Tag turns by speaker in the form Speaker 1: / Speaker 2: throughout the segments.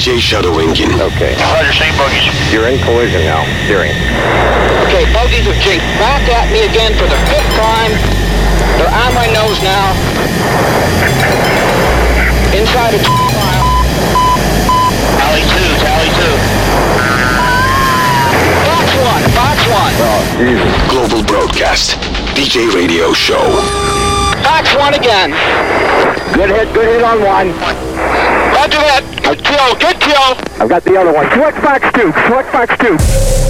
Speaker 1: DJ Shadow Engin.
Speaker 2: Okay.
Speaker 3: Roger, same bogies.
Speaker 2: You're in collision now. Steering.
Speaker 4: Okay, bogies of jinked back at me again for the fifth time. They're on my nose now. Inside a mile.
Speaker 3: Tally two, tally two.
Speaker 4: Box one, box one.
Speaker 2: Oh, Jesus.
Speaker 1: Global broadcast. DJ radio show.
Speaker 4: Box one again.
Speaker 2: Good hit, good hit on one.
Speaker 4: Roger that. Kill, good kill.
Speaker 2: I've got the other one. Select Fox 2. Select Fox 2.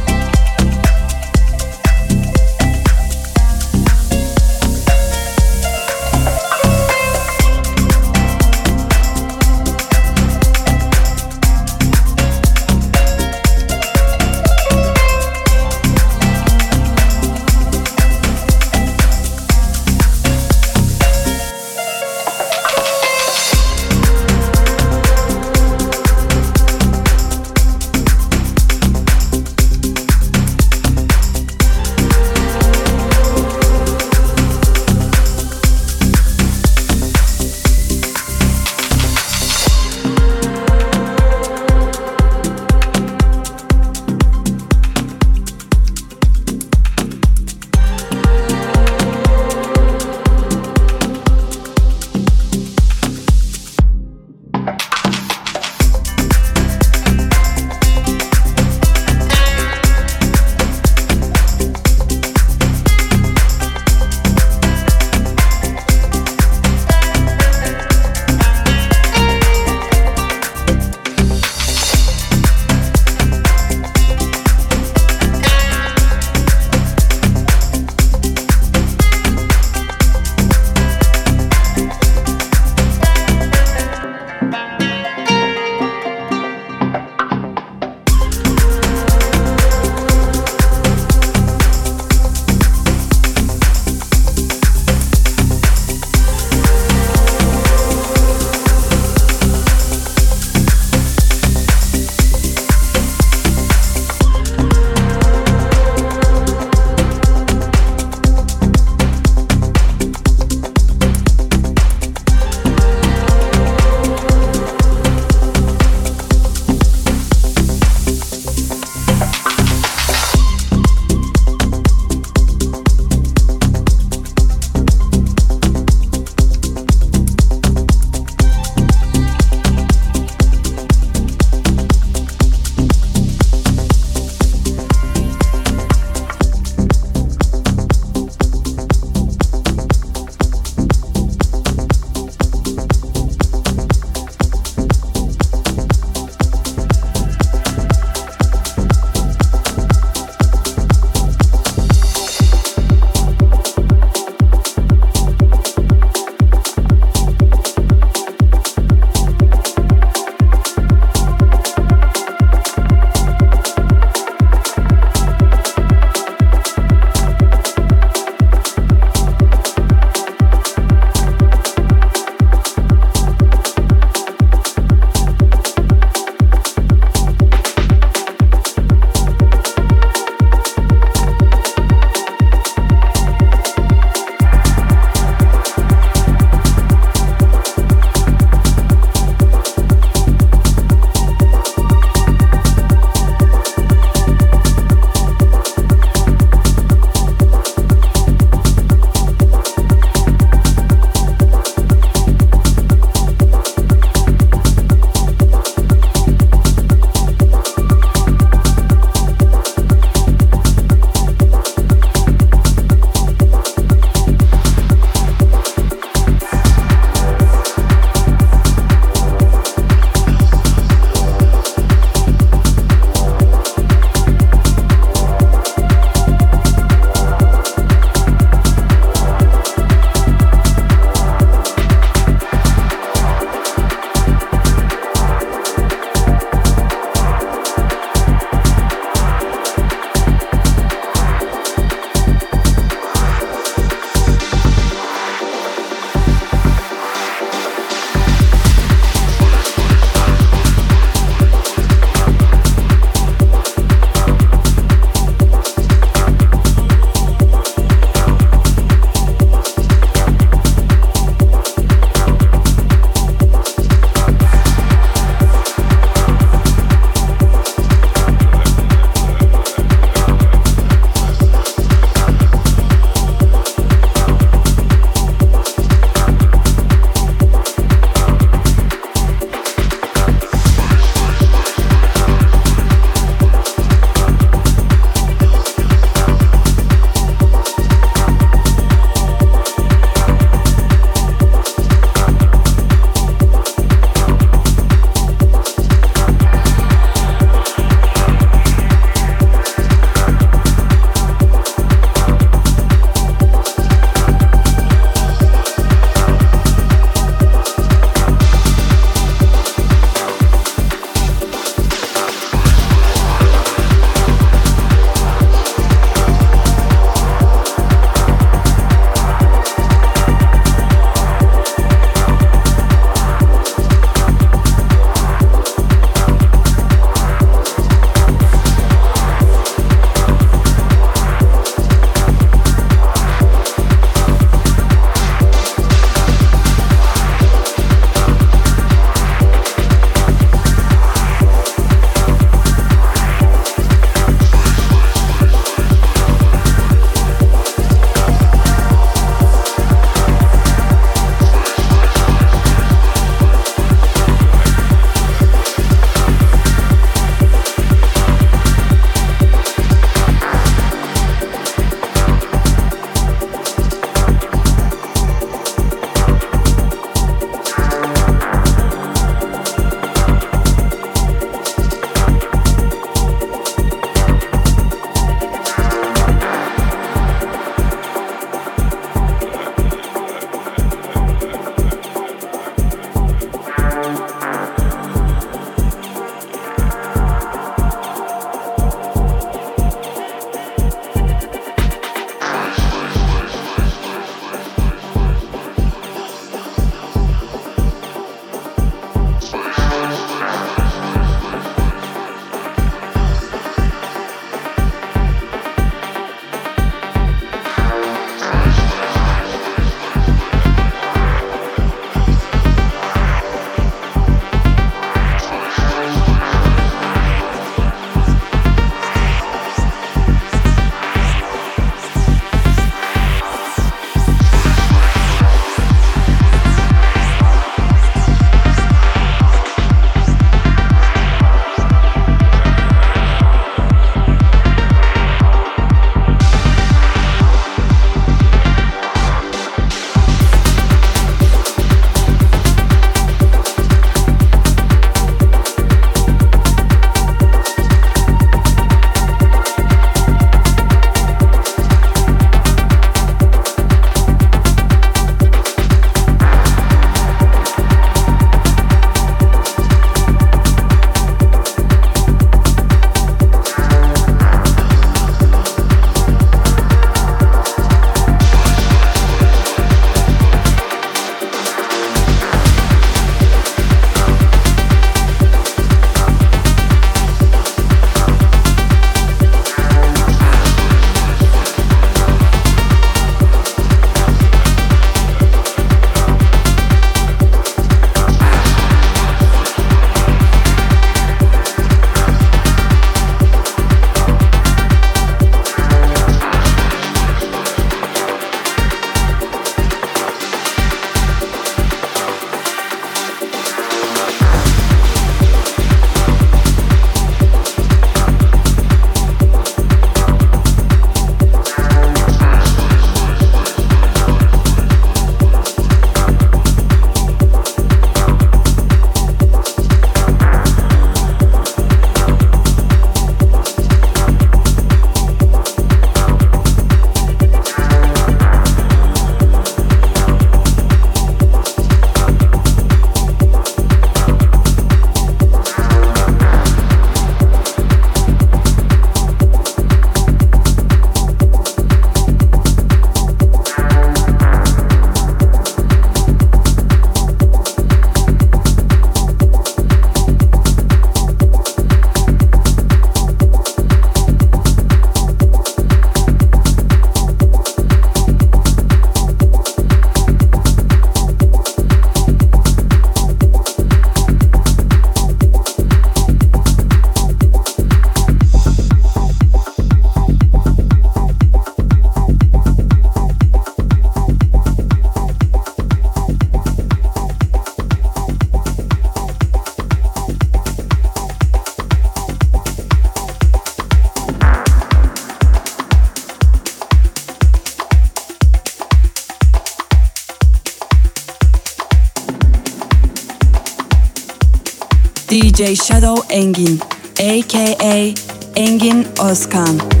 Speaker 5: DJ Shadow Engin, aka Engin Özkan.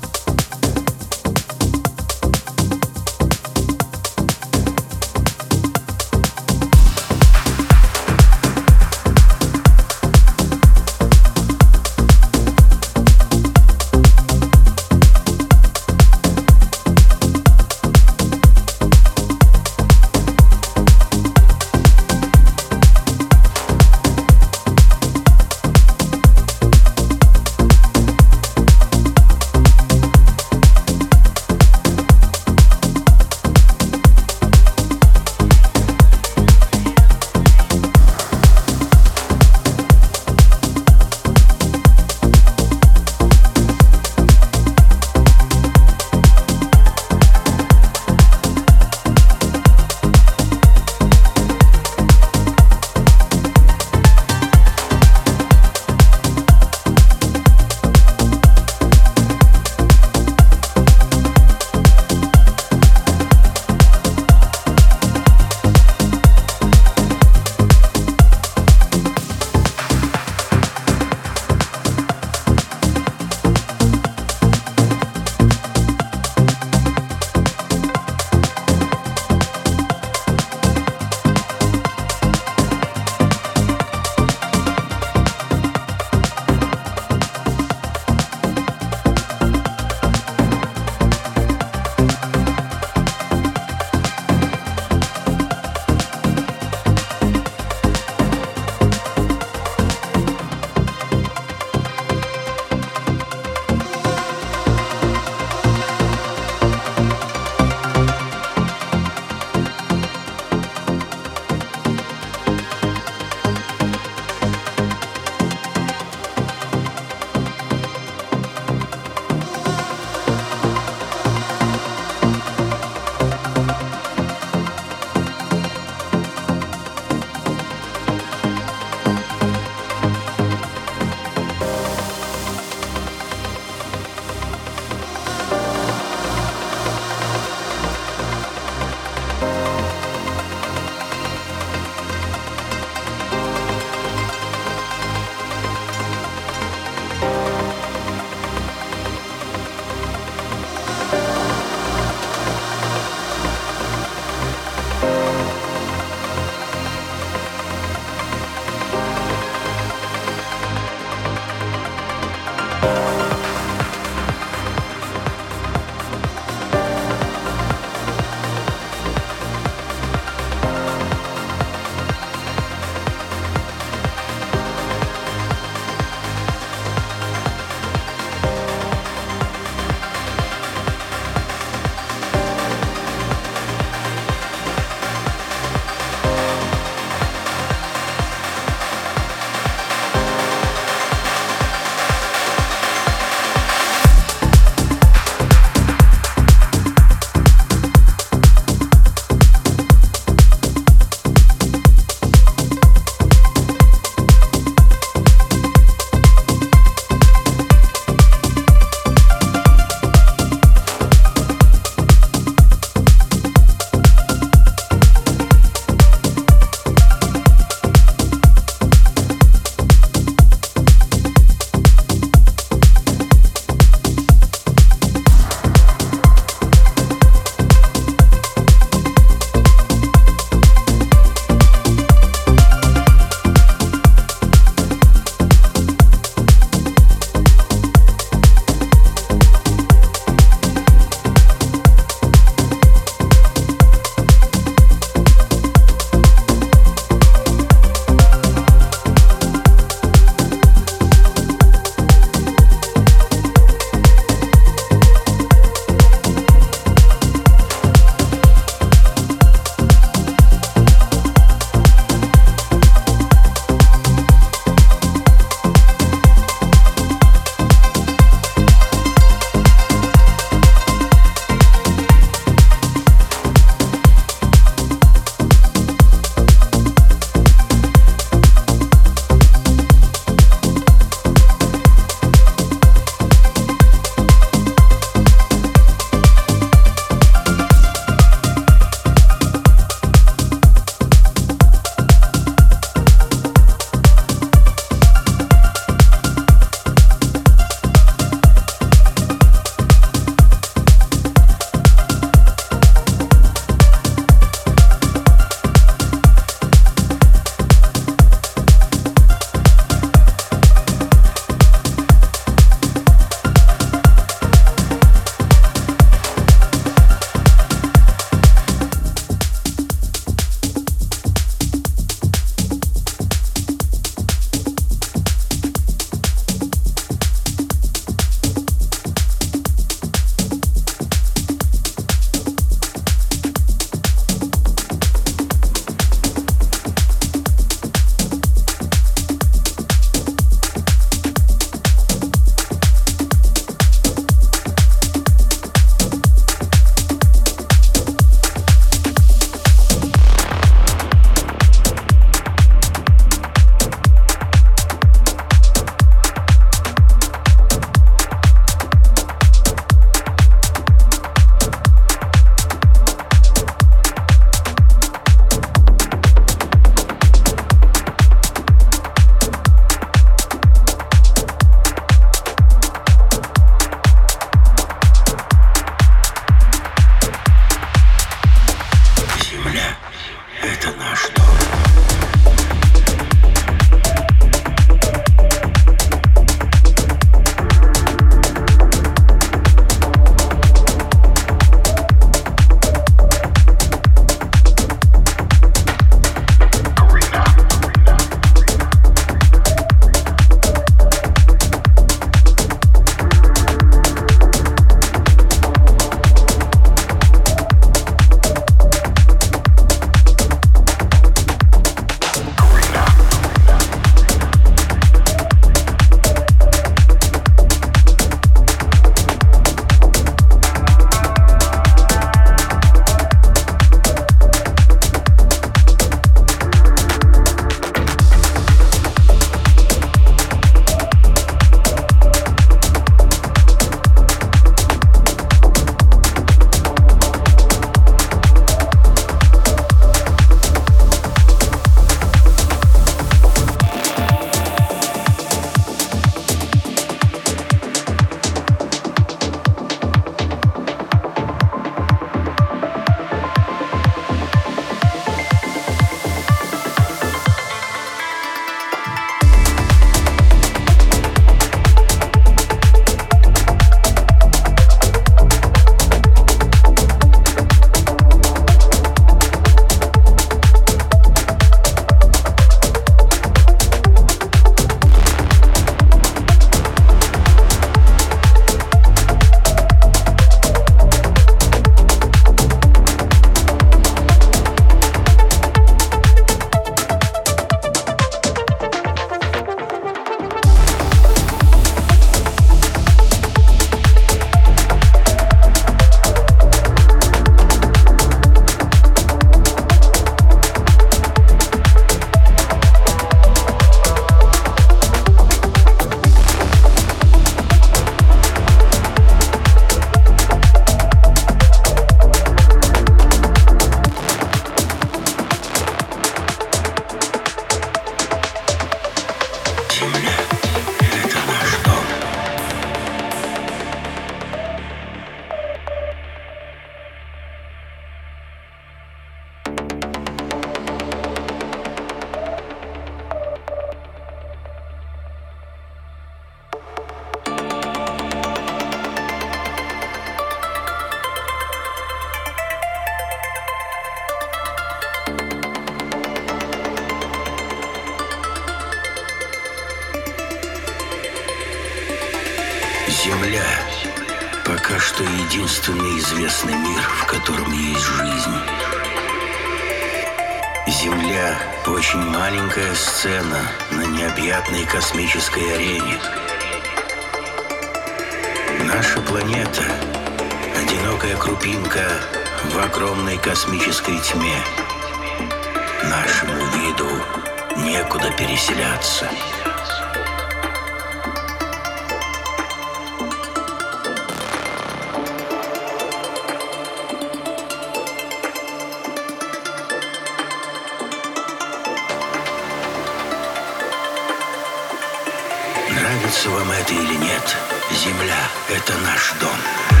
Speaker 1: Нравится вам это или нет, Земля — это наш дом.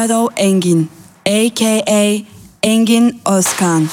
Speaker 5: Shadow Engin, aka Engin Özkan.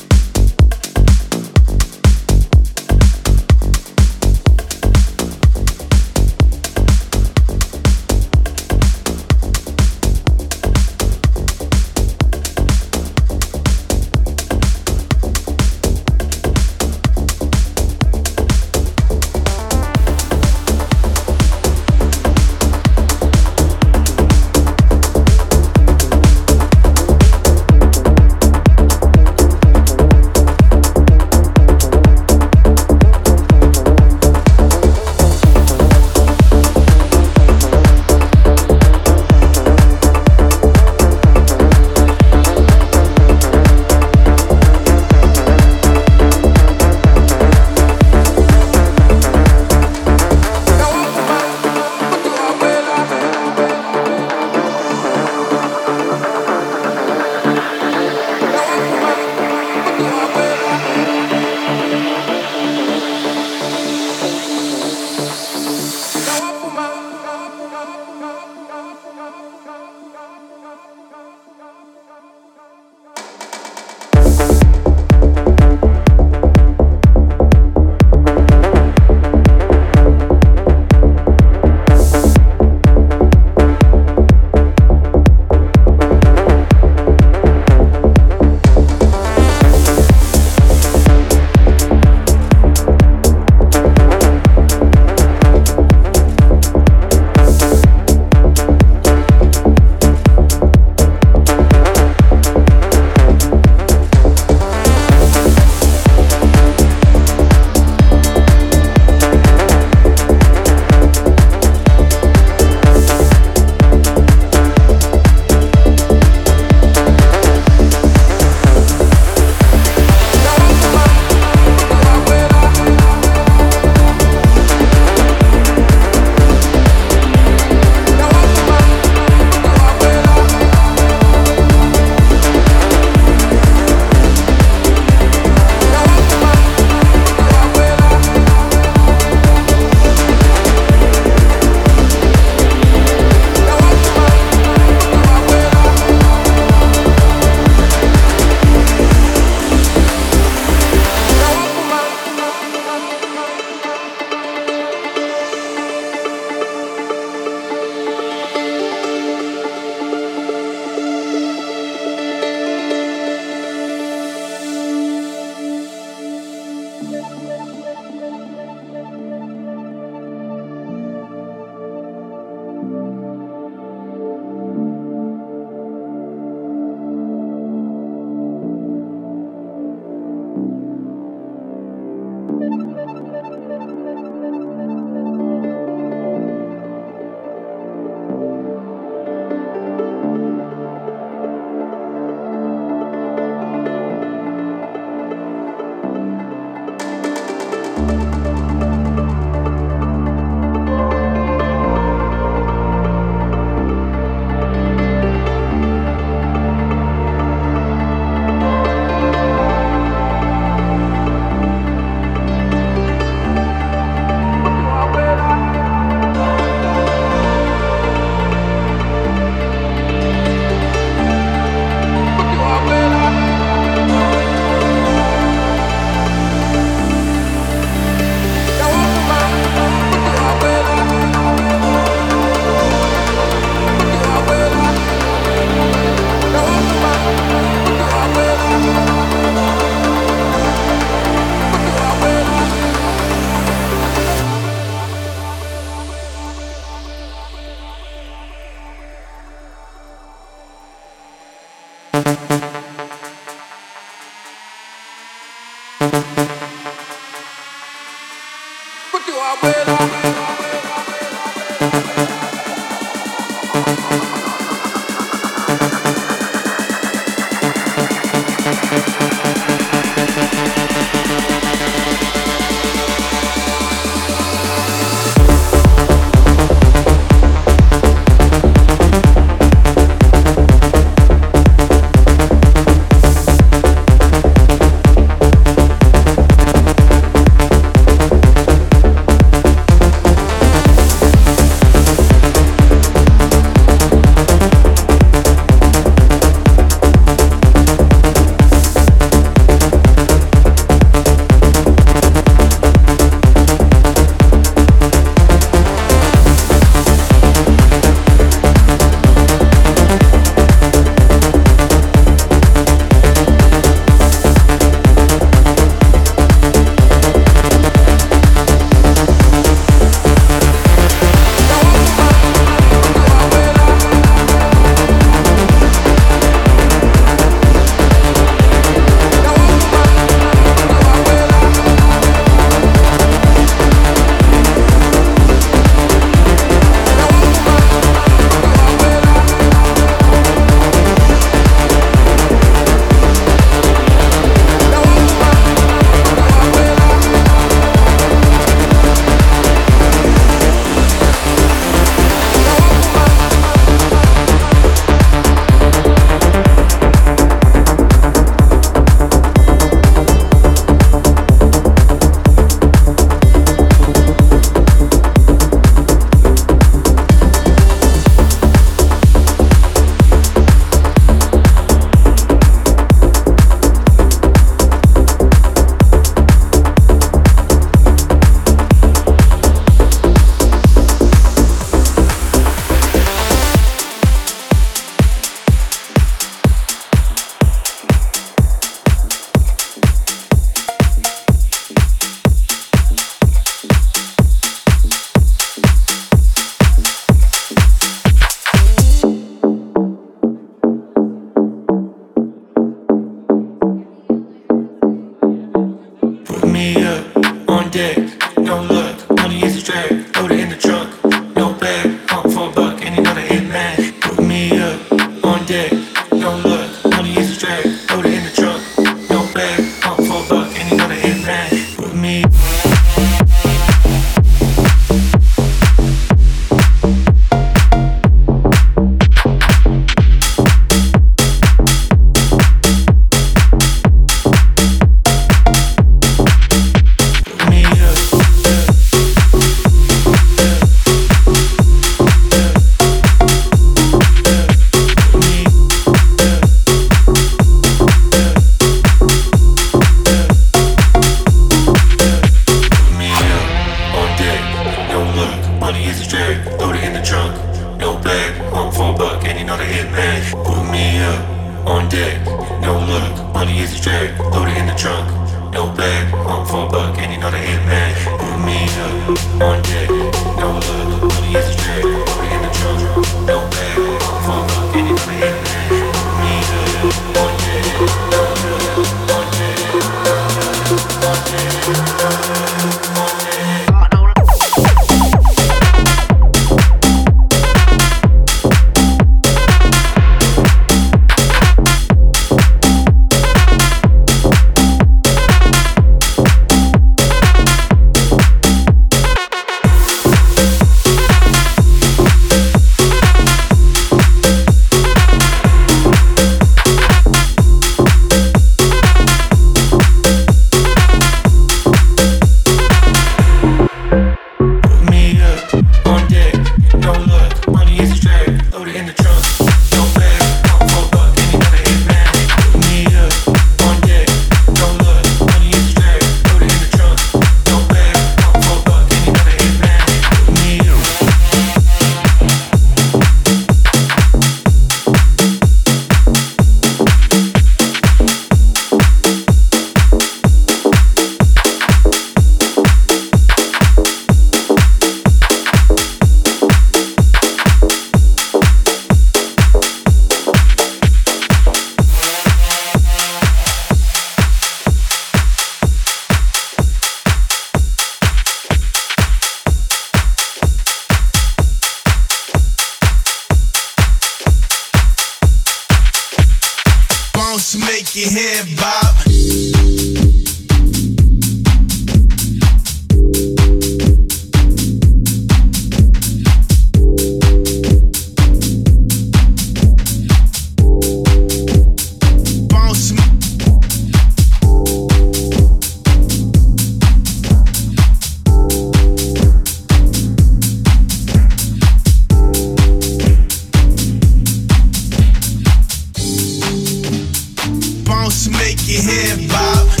Speaker 6: Bounce, make your head bob,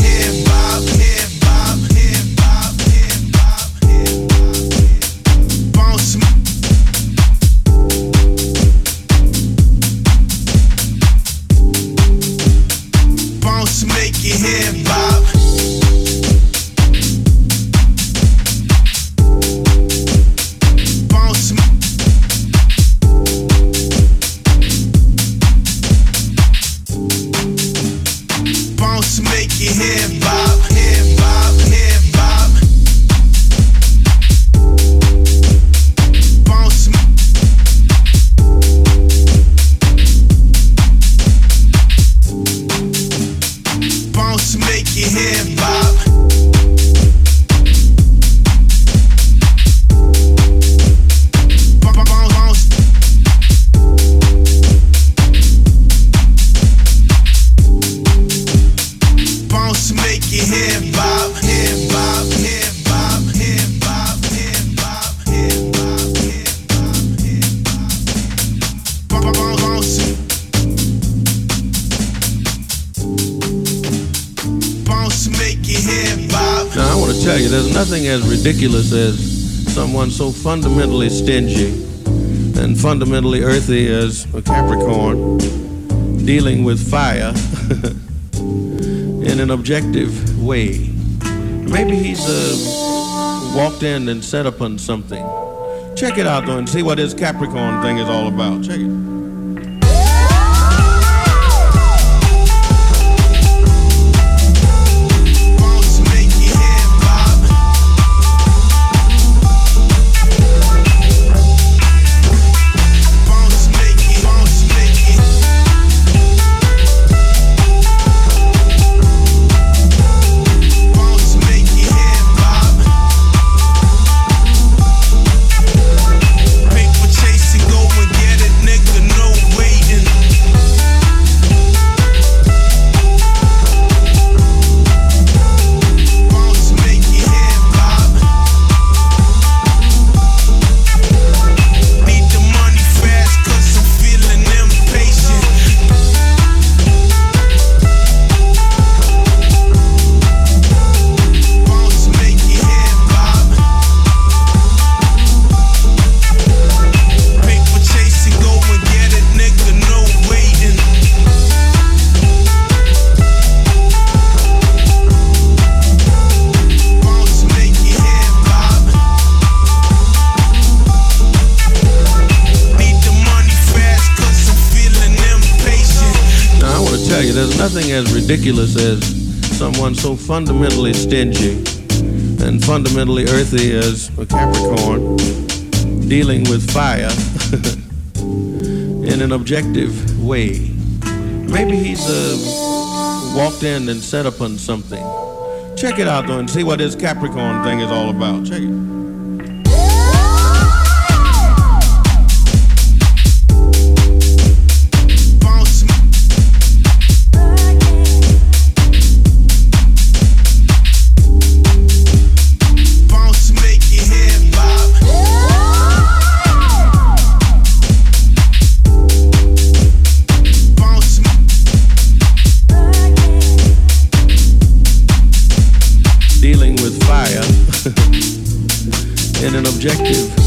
Speaker 7: fundamentally earthy as a Capricorn dealing with fire in an objective way. Maybe he's uh, walked in and set upon something. Check it out, though, and see what this Capricorn thing is all about. Check it. Ridiculous as someone so fundamentally stingy and fundamentally earthy as a Capricorn dealing with fire in an objective way. Maybe he's uh, walked in and set upon something. Check it out, though, and see what this Capricorn thing is all about. Check it.
Speaker 5: objective.